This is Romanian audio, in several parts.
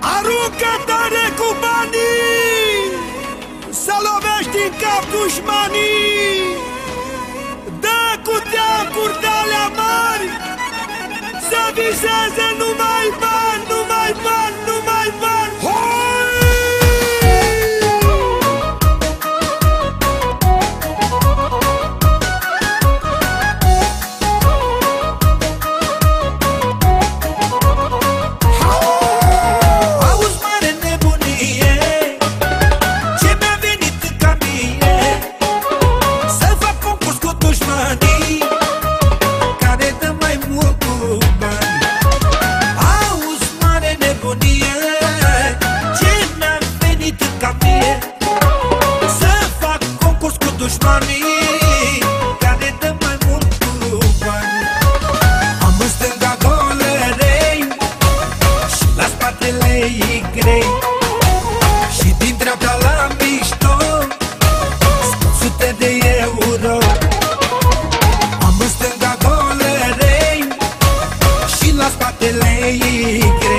Aruncă-te cu banii! Să lovești în cap dușmanii! Dă cu tea curdelea mari! Să viseze mie Să fac concurs cu dușmanii Care dă mai mult bani. Am în stânga golerei Și la spatele ei grei Și din dreapta la mișto Sute de euro. Am în stânga golerei Și la spatele ei grei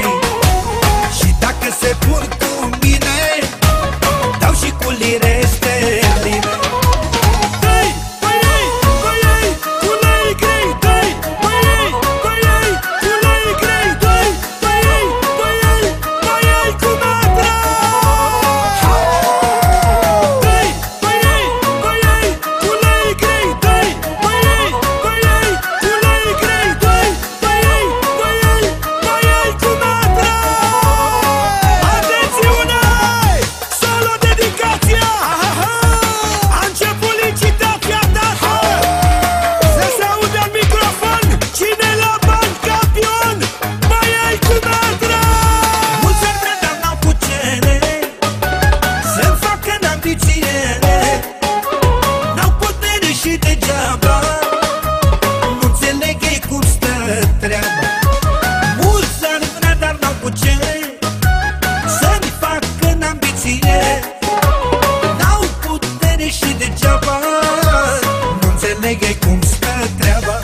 veche cum stă treaba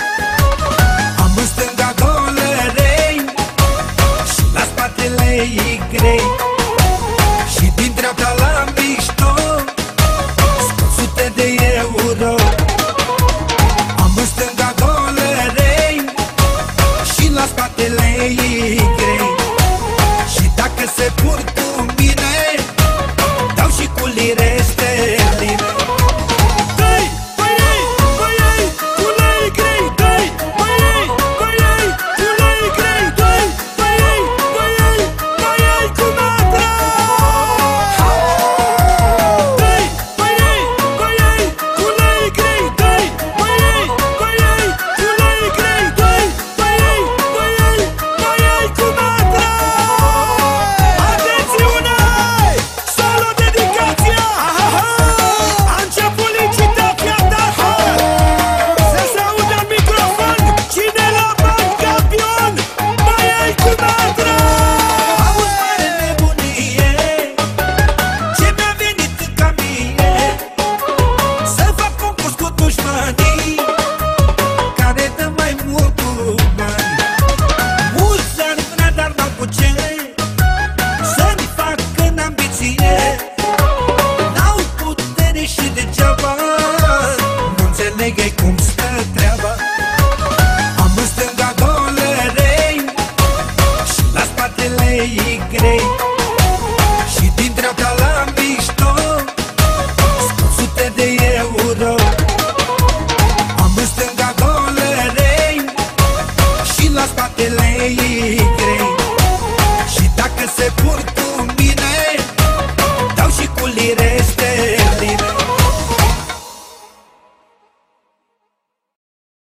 Am în stânga golărei Și la spatele ei grei. Și din dreapta la mișto Sute de euro. Am în stânga golărei Și la spatele ei grei. Și dacă se pur cu mine înțeleg cum stă treaba. Am în stânga dolere Și la spatele ei grei